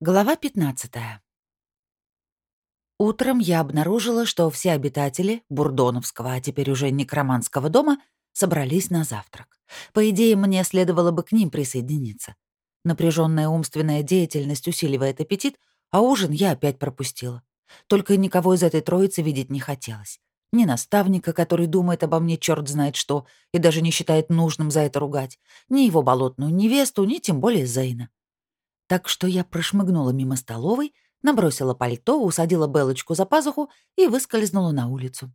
Глава 15. Утром я обнаружила, что все обитатели Бурдоновского, а теперь уже Некроманского дома, собрались на завтрак. По идее, мне следовало бы к ним присоединиться. Напряженная умственная деятельность усиливает аппетит, а ужин я опять пропустила. Только никого из этой троицы видеть не хотелось. Ни наставника, который думает обо мне черт знает что и даже не считает нужным за это ругать, ни его болотную невесту, ни тем более Зейна. Так что я прошмыгнула мимо столовой, набросила пальто, усадила Белочку за пазуху и выскользнула на улицу.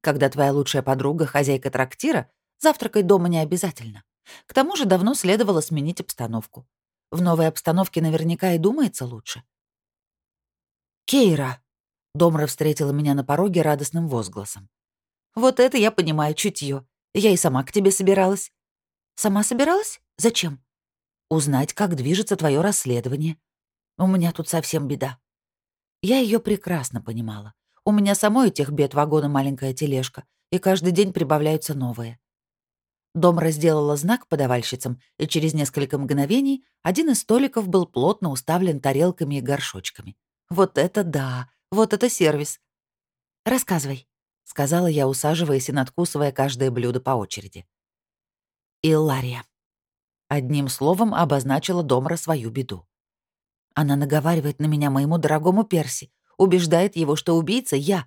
Когда твоя лучшая подруга — хозяйка трактира, завтракать дома не обязательно. К тому же давно следовало сменить обстановку. В новой обстановке наверняка и думается лучше. «Кейра!» — Домра встретила меня на пороге радостным возгласом. «Вот это я понимаю чутье. Я и сама к тебе собиралась». «Сама собиралась? Зачем?» Узнать, как движется твое расследование. У меня тут совсем беда. Я ее прекрасно понимала. У меня самой этих бед вагона маленькая тележка, и каждый день прибавляются новые. Дом разделала знак подавальщицам, и через несколько мгновений один из столиков был плотно уставлен тарелками и горшочками. Вот это да! Вот это сервис! «Рассказывай», — сказала я, усаживаясь и надкусывая каждое блюдо по очереди. Иллария. Одним словом обозначила Домра свою беду. Она наговаривает на меня моему дорогому Перси, убеждает его, что убийца я.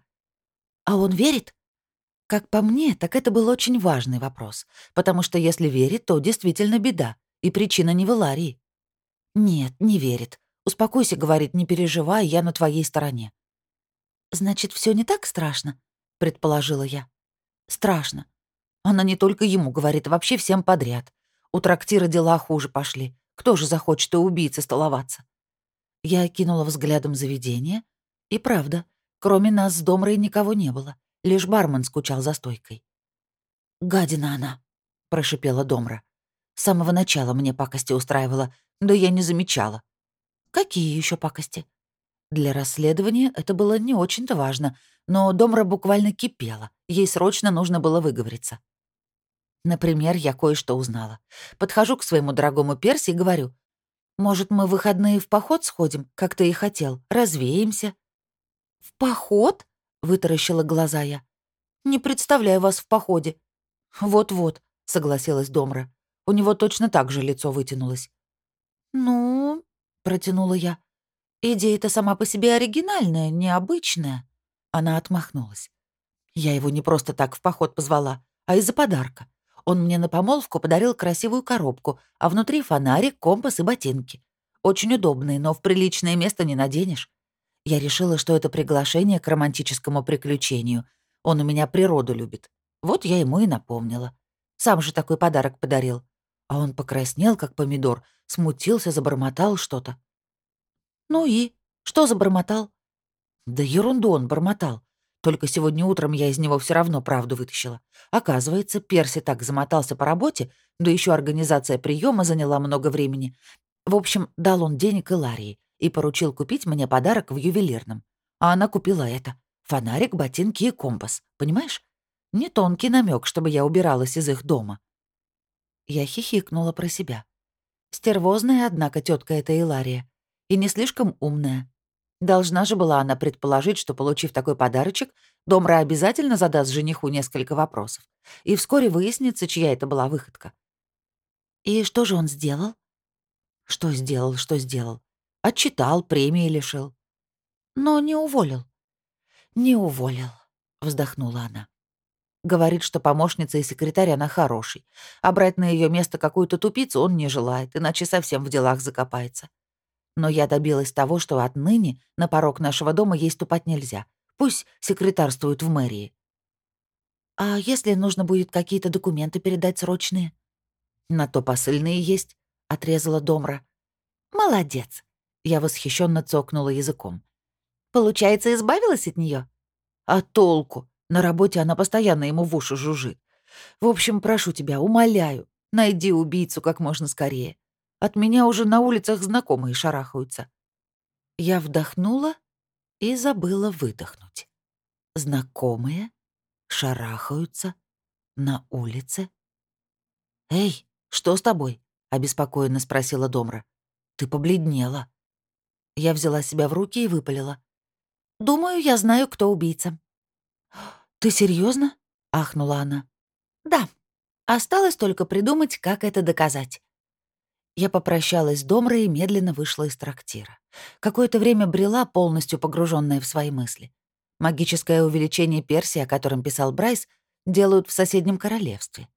А он верит? Как по мне, так это был очень важный вопрос, потому что если верит, то действительно беда, и причина не в Иларии. Нет, не верит. Успокойся, говорит, не переживай, я на твоей стороне. Значит, все не так страшно, предположила я. Страшно. Она не только ему говорит, а вообще всем подряд. У трактира дела хуже пошли. Кто же захочет у убийцы столоваться? Я окинула взглядом заведение. И правда, кроме нас с Домрой никого не было. Лишь бармен скучал за стойкой. «Гадина она», — прошипела Домра. «С самого начала мне пакости устраивала, да я не замечала». «Какие еще пакости?» Для расследования это было не очень-то важно, но Домра буквально кипела, ей срочно нужно было выговориться. Например, я кое-что узнала. Подхожу к своему дорогому Перси и говорю, «Может, мы в выходные в поход сходим, как ты и хотел, развеемся?» «В поход?» — вытаращила глаза я. «Не представляю вас в походе». «Вот-вот», — согласилась Домра. У него точно так же лицо вытянулось. «Ну...» — протянула я. «Идея-то сама по себе оригинальная, необычная». Она отмахнулась. Я его не просто так в поход позвала, а из-за подарка. Он мне на помолвку подарил красивую коробку, а внутри фонарик, компас и ботинки. Очень удобные, но в приличное место не наденешь. Я решила, что это приглашение к романтическому приключению. Он у меня природу любит. Вот я ему и напомнила. Сам же такой подарок подарил. А он покраснел, как помидор, смутился, забормотал что-то. «Ну и? Что забормотал?» «Да ерунду он бормотал. Только сегодня утром я из него все равно правду вытащила. Оказывается, Перси так замотался по работе, да еще организация приема заняла много времени. В общем, дал он денег Иларии и поручил купить мне подарок в ювелирном. А она купила это. Фонарик, ботинки и компас. Понимаешь? Не тонкий намек, чтобы я убиралась из их дома. Я хихикнула про себя. Стервозная, однако, тетка эта Илария. И не слишком умная. Должна же была она предположить, что, получив такой подарочек, Домра обязательно задаст жениху несколько вопросов. И вскоре выяснится, чья это была выходка. И что же он сделал? Что сделал, что сделал? Отчитал, премии лишил. Но не уволил. Не уволил, вздохнула она. Говорит, что помощница и секретарь она хороший, а брать на ее место какую-то тупицу он не желает, иначе совсем в делах закопается. Но я добилась того, что отныне на порог нашего дома ей ступать нельзя. Пусть секретарствует в мэрии. А если нужно будет какие-то документы передать срочные? На то посыльные есть, отрезала Домра. Молодец. Я восхищенно цокнула языком. Получается, избавилась от нее? А толку? На работе она постоянно ему в уши жужжит. В общем, прошу тебя, умоляю, найди убийцу как можно скорее. От меня уже на улицах знакомые шарахаются. Я вдохнула и забыла выдохнуть. Знакомые шарахаются на улице. «Эй, что с тобой?» — обеспокоенно спросила Домра. «Ты побледнела». Я взяла себя в руки и выпалила. «Думаю, я знаю, кто убийца». «Ты серьезно? ахнула она. «Да. Осталось только придумать, как это доказать». Я попрощалась с Домрой и медленно вышла из трактира. Какое-то время брела, полностью погруженная в свои мысли. Магическое увеличение Персии, о котором писал Брайс, делают в соседнем королевстве.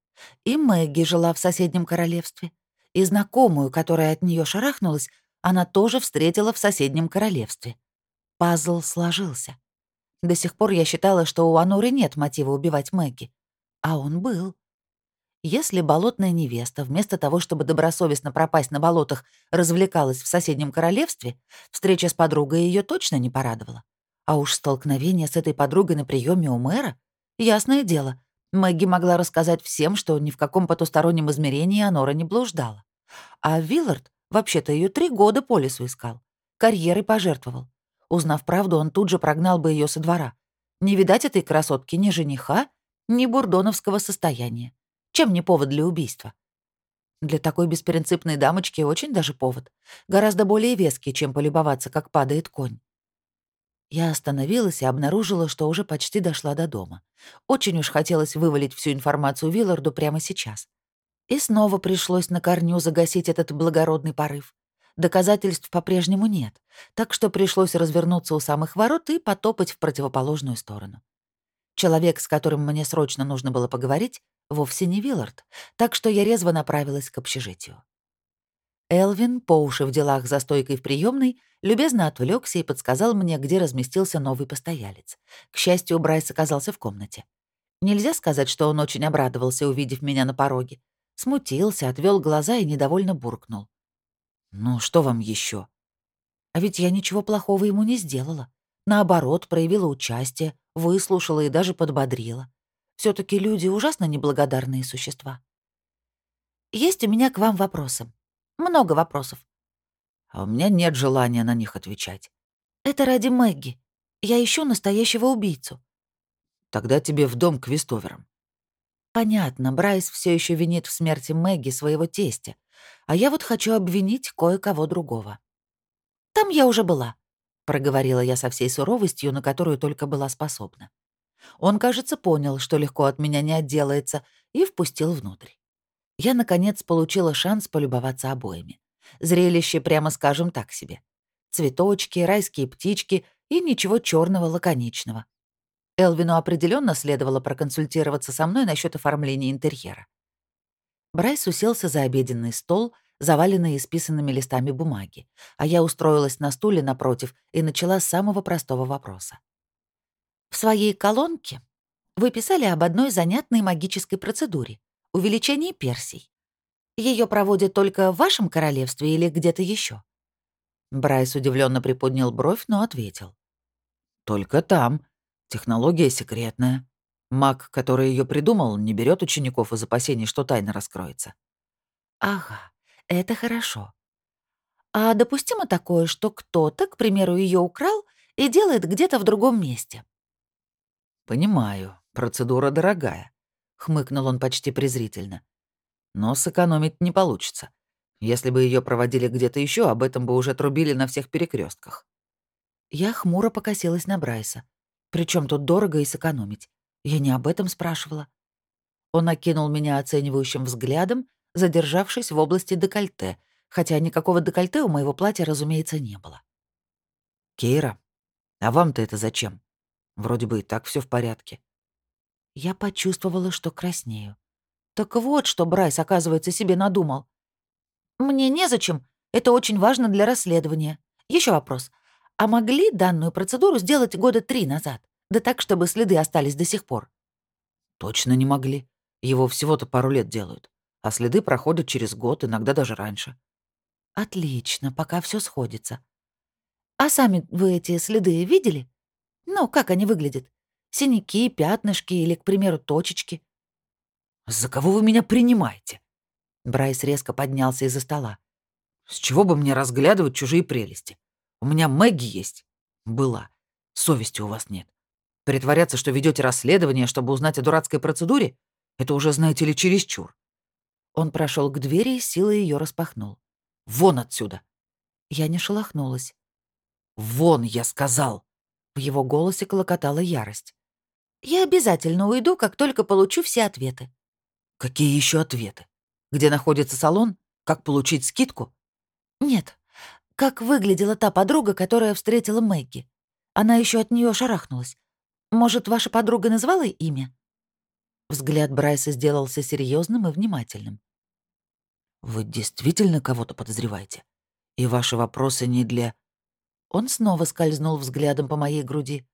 И Мэгги жила в соседнем королевстве. И знакомую, которая от нее шарахнулась, она тоже встретила в соседнем королевстве. Пазл сложился. До сих пор я считала, что у Ануры нет мотива убивать Мэгги. А он был. Если болотная невеста, вместо того, чтобы добросовестно пропасть на болотах, развлекалась в соседнем королевстве, встреча с подругой ее точно не порадовала. А уж столкновение с этой подругой на приеме у мэра, ясное дело, Мэгги могла рассказать всем, что ни в каком потустороннем измерении Анора не блуждала. А Виллард вообще-то ее три года по лесу искал. Карьерой пожертвовал. Узнав правду, он тут же прогнал бы ее со двора. Не видать этой красотки ни жениха, ни бурдоновского состояния. Чем не повод для убийства? Для такой беспринципной дамочки очень даже повод. Гораздо более веский, чем полюбоваться, как падает конь. Я остановилась и обнаружила, что уже почти дошла до дома. Очень уж хотелось вывалить всю информацию Вилларду прямо сейчас. И снова пришлось на корню загасить этот благородный порыв. Доказательств по-прежнему нет, так что пришлось развернуться у самых ворот и потопать в противоположную сторону. Человек, с которым мне срочно нужно было поговорить, вовсе не Виллард, так что я резво направилась к общежитию. Элвин, по уши в делах за стойкой в приемной, любезно отвлекся и подсказал мне, где разместился новый постоялец. К счастью, Брайс оказался в комнате. Нельзя сказать, что он очень обрадовался, увидев меня на пороге. Смутился, отвел глаза и недовольно буркнул. «Ну, что вам еще? А ведь я ничего плохого ему не сделала. Наоборот, проявила участие, выслушала и даже подбодрила. Все таки люди ужасно неблагодарные существа. Есть у меня к вам вопросы. Много вопросов. А у меня нет желания на них отвечать. Это ради Мэгги. Я ищу настоящего убийцу. Тогда тебе в дом к Вестоверам. Понятно, Брайс все еще винит в смерти Мэгги своего тестя, а я вот хочу обвинить кое-кого другого. Там я уже была, проговорила я со всей суровостью, на которую только была способна. Он, кажется, понял, что легко от меня не отделается, и впустил внутрь я, наконец, получила шанс полюбоваться обоими. Зрелище, прямо скажем, так себе. Цветочки, райские птички и ничего черного лаконичного. Элвину определенно следовало проконсультироваться со мной насчет оформления интерьера. Брайс уселся за обеденный стол, заваленный исписанными листами бумаги, а я устроилась на стуле напротив и начала с самого простого вопроса. В своей колонке вы писали об одной занятной магической процедуре увеличение персий. Ее проводят только в вашем королевстве или где-то еще? Брайс удивленно приподнял бровь, но ответил. «Только там. Технология секретная. Маг, который ее придумал, не берет учеников из опасений, что тайна раскроется». «Ага, это хорошо. А допустимо такое, что кто-то, к примеру, ее украл и делает где-то в другом месте?» «Понимаю. Процедура дорогая хмыкнул он почти презрительно. Но сэкономить не получится. Если бы ее проводили где-то еще, об этом бы уже трубили на всех перекрестках. Я хмуро покосилась на Брайса. Причем тут дорого и сэкономить? Я не об этом спрашивала. Он окинул меня оценивающим взглядом, задержавшись в области декольте, хотя никакого декольте у моего платья, разумеется, не было. «Кейра, а вам-то это зачем? Вроде бы и так все в порядке». Я почувствовала, что краснею. Так вот, что Брайс, оказывается, себе надумал. «Мне незачем. Это очень важно для расследования. Еще вопрос. А могли данную процедуру сделать года три назад? Да так, чтобы следы остались до сих пор?» «Точно не могли. Его всего-то пару лет делают. А следы проходят через год, иногда даже раньше». «Отлично, пока все сходится. А сами вы эти следы видели? Ну, как они выглядят? Синяки, пятнышки или, к примеру, точечки. «За кого вы меня принимаете?» Брайс резко поднялся из-за стола. «С чего бы мне разглядывать чужие прелести? У меня Мэгги есть. Была. Совести у вас нет. Притворяться, что ведете расследование, чтобы узнать о дурацкой процедуре, это уже, знаете ли, чересчур». Он прошел к двери и силой ее распахнул. «Вон отсюда!» Я не шелохнулась. «Вон, я сказал!» В его голосе клокотала ярость. «Я обязательно уйду, как только получу все ответы». «Какие еще ответы? Где находится салон? Как получить скидку?» «Нет. Как выглядела та подруга, которая встретила Мэгги? Она еще от нее шарахнулась. Может, ваша подруга назвала имя?» Взгляд Брайса сделался серьезным и внимательным. «Вы действительно кого-то подозреваете? И ваши вопросы не для...» Он снова скользнул взглядом по моей груди.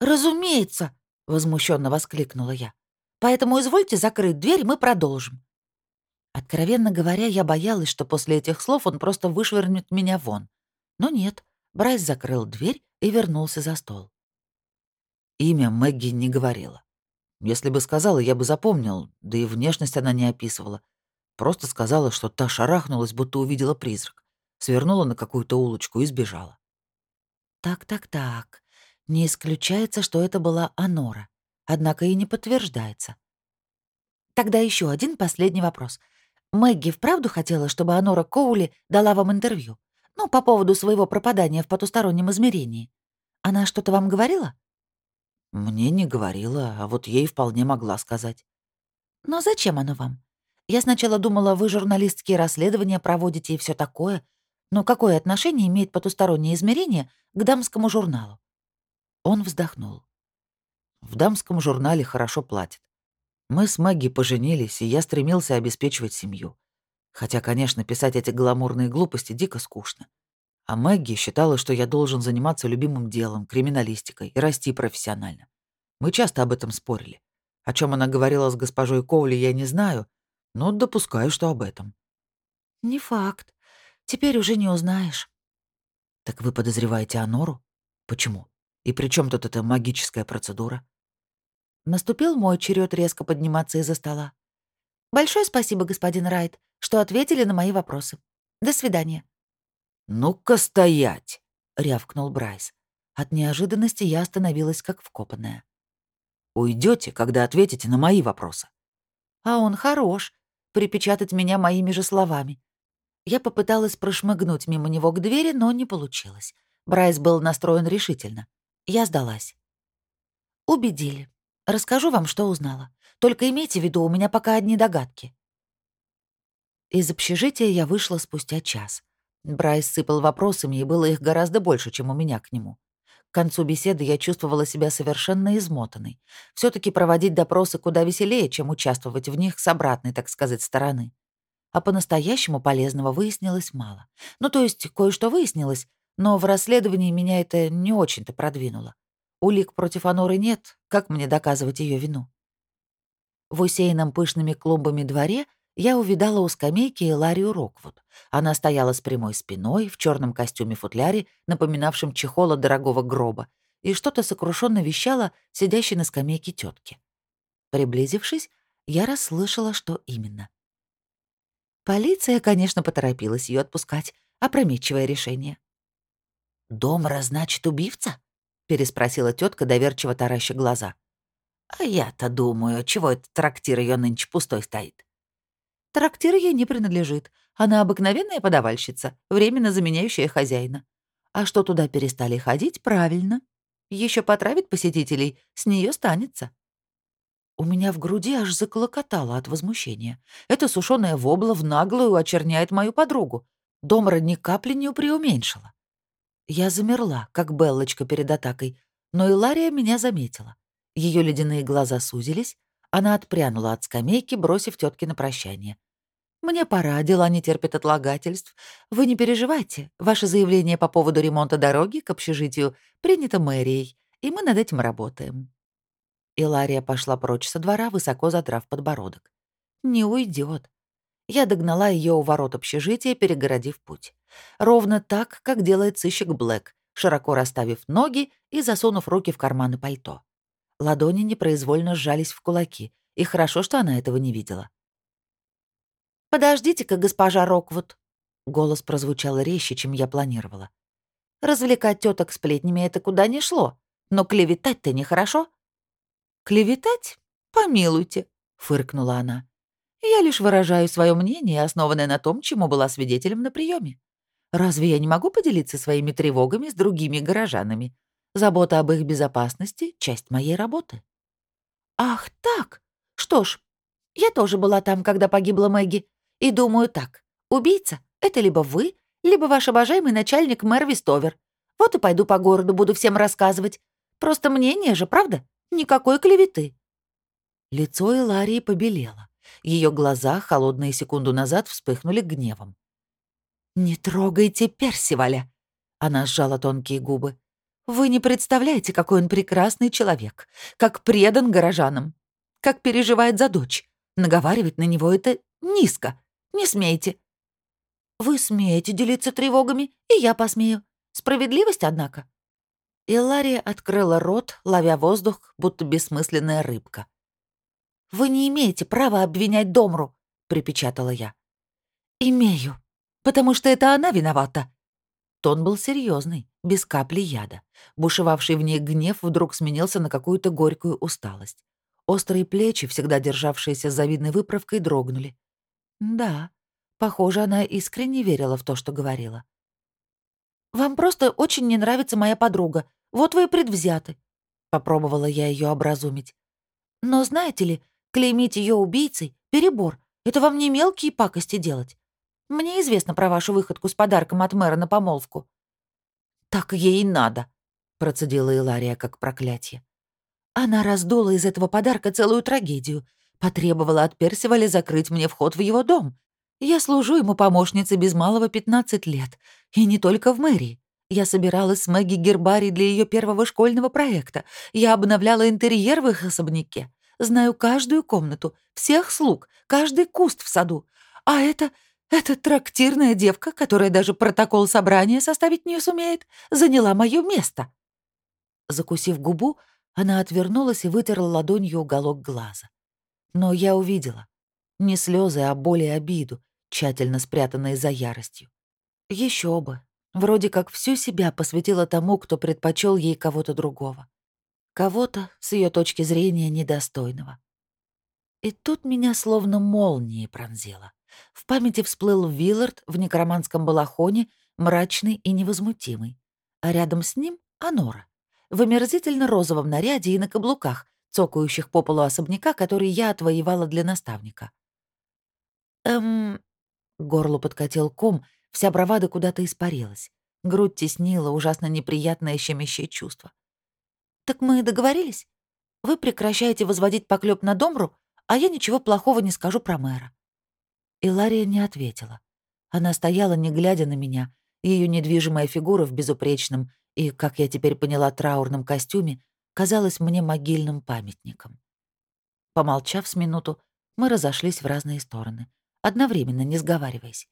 «Разумеется!» — возмущенно воскликнула я. «Поэтому извольте закрыть дверь, мы продолжим». Откровенно говоря, я боялась, что после этих слов он просто вышвырнет меня вон. Но нет, Брайс закрыл дверь и вернулся за стол. Имя Мэгги не говорила. Если бы сказала, я бы запомнил, да и внешность она не описывала. Просто сказала, что та шарахнулась, будто увидела призрак. Свернула на какую-то улочку и сбежала. Так-так-так. Не исключается, что это была Анора. Однако и не подтверждается. Тогда еще один последний вопрос. Мэгги вправду хотела, чтобы Анора Коули дала вам интервью? Ну, по поводу своего пропадания в потустороннем измерении. Она что-то вам говорила? Мне не говорила, а вот ей вполне могла сказать. Но зачем оно вам? Я сначала думала, вы журналистские расследования проводите и все такое. Но какое отношение имеет потустороннее измерение к дамскому журналу? Он вздохнул. В дамском журнале хорошо платят. Мы с Мэгги поженились, и я стремился обеспечивать семью. Хотя, конечно, писать эти гламурные глупости дико скучно. А Мэгги считала, что я должен заниматься любимым делом, криминалистикой, и расти профессионально. Мы часто об этом спорили. О чем она говорила с госпожой Коули, я не знаю, но допускаю, что об этом. «Не факт. Теперь уже не узнаешь». «Так вы подозреваете Анору? Почему? И при чем тут эта магическая процедура?» Наступил мой черед резко подниматься из-за стола. «Большое спасибо, господин Райт, что ответили на мои вопросы. До свидания». «Ну-ка стоять!» — рявкнул Брайс. От неожиданности я остановилась как вкопанная. Уйдете, когда ответите на мои вопросы. А он хорош. Припечатать меня моими же словами. Я попыталась прошмыгнуть мимо него к двери, но не получилось. Брайс был настроен решительно. Я сдалась. Убедили. Расскажу вам, что узнала. Только имейте в виду, у меня пока одни догадки. Из общежития я вышла спустя час. Брайс сыпал вопросами, и было их гораздо больше, чем у меня к нему. К концу беседы я чувствовала себя совершенно измотанной. все таки проводить допросы куда веселее, чем участвовать в них с обратной, так сказать, стороны. А по-настоящему полезного выяснилось мало. Ну, то есть кое-что выяснилось, но в расследовании меня это не очень-то продвинуло. Улик против Аноры нет, как мне доказывать ее вину? В усеянном пышными клумбами дворе я увидала у скамейки Ларию Роквуд. Она стояла с прямой спиной, в черном костюме-футляре, напоминавшем чехола дорогого гроба, и что-то сокрушенно вещала сидящей на скамейке тетки. Приблизившись, я расслышала, что именно. Полиция, конечно, поторопилась ее отпускать. Опрометчивое решение. «Домра, значит, убивца?» — переспросила тетка, доверчиво тараща глаза. «А я-то думаю, чего этот трактир ее нынче пустой стоит?» Трактир ей не принадлежит. Она обыкновенная подавальщица, временно заменяющая хозяина. А что туда перестали ходить, правильно. Еще потравит посетителей, с нее станется. У меня в груди аж заколокотало от возмущения. Эта сушеная вобла в наглую очерняет мою подругу. Домра ни капли не преуменьшила. Я замерла, как Беллочка перед атакой, но Илария меня заметила. Ее ледяные глаза сузились, она отпрянула от скамейки, бросив тетке на прощание. Мне пора, дела не терпят отлагательств. Вы не переживайте, ваше заявление по поводу ремонта дороги к общежитию принято мэрией, и мы над этим работаем». Илария пошла прочь со двора, высоко задрав подбородок. «Не уйдет. Я догнала ее у ворот общежития, перегородив путь. Ровно так, как делает сыщик Блэк, широко расставив ноги и засунув руки в карманы пальто. Ладони непроизвольно сжались в кулаки, и хорошо, что она этого не видела. «Подождите-ка, госпожа Роквуд!» Голос прозвучал резче, чем я планировала. «Развлекать теток сплетнями это куда ни шло, но клеветать-то нехорошо». «Клеветать? Помилуйте», — фыркнула она. «Я лишь выражаю свое мнение, основанное на том, чему была свидетелем на приеме. Разве я не могу поделиться своими тревогами с другими горожанами? Забота об их безопасности — часть моей работы». «Ах так? Что ж, я тоже была там, когда погибла Мэгги. И думаю так. Убийца — это либо вы, либо ваш обожаемый начальник мэр Вистовер. Вот и пойду по городу, буду всем рассказывать. Просто мнение же, правда? Никакой клеветы». Лицо Иларии побелело. Ее глаза, холодные секунду назад, вспыхнули гневом. «Не трогайте Персиваля!» Она сжала тонкие губы. «Вы не представляете, какой он прекрасный человек, как предан горожанам, как переживает за дочь. Наговаривать на него — это низко. Не смейте». «Вы смеете делиться тревогами, и я посмею. Справедливость, однако». Илария открыла рот, ловя воздух, будто бессмысленная рыбка. «Вы не имеете права обвинять Домру», — припечатала я. «Имею, потому что это она виновата». Тон был серьезный, без капли яда. Бушевавший в ней гнев вдруг сменился на какую-то горькую усталость. Острые плечи, всегда державшиеся с завидной выправкой, дрогнули. Да, похоже, она искренне верила в то, что говорила. «Вам просто очень не нравится моя подруга. Вот вы и предвзяты», — попробовала я ее образумить. «Но знаете ли, клеймить ее убийцей — перебор. Это вам не мелкие пакости делать. Мне известно про вашу выходку с подарком от мэра на помолвку». «Так ей надо», — процедила Илария как проклятие. Она раздула из этого подарка целую трагедию. Потребовала от Персиваля закрыть мне вход в его дом. Я служу ему помощницей без малого 15 лет. И не только в мэрии. Я собиралась с Мэгги гербарий для ее первого школьного проекта. Я обновляла интерьер в их особняке. Знаю каждую комнату, всех слуг, каждый куст в саду. А это... эта трактирная девка, которая даже протокол собрания составить не сумеет, заняла мое место. Закусив губу, она отвернулась и вытерла ладонью уголок глаза. Но я увидела. Не слезы, а боль и обиду, тщательно спрятанные за яростью. Еще бы. Вроде как всю себя посвятила тому, кто предпочел ей кого-то другого. Кого-то, с ее точки зрения, недостойного. И тут меня словно молнией пронзило. В памяти всплыл Виллард в некроманском балахоне, мрачный и невозмутимый. А рядом с ним — Анора в омерзительно-розовом наряде и на каблуках, цокающих по полу особняка, который я отвоевала для наставника. «Эм...» — горло подкатил ком, вся бравада куда-то испарилась. Грудь теснила ужасно неприятное щемящее чувство. «Так мы договорились? Вы прекращаете возводить поклеп на Домру, а я ничего плохого не скажу про мэра». И Лария не ответила. Она стояла, не глядя на меня, ее недвижимая фигура в безупречном, и, как я теперь поняла, траурном костюме казалось мне могильным памятником. Помолчав с минуту, мы разошлись в разные стороны, одновременно не сговариваясь.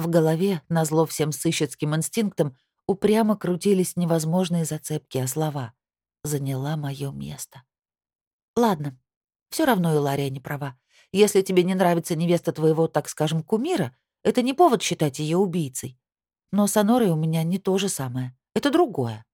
В голове, назло всем сыщицким инстинктам, упрямо крутились невозможные зацепки, а слова «заняла мое место». «Ладно, все равно Илария не права. Если тебе не нравится невеста твоего, так скажем, кумира, это не повод считать ее убийцей. Но с Анорой у меня не то же самое. Это другое.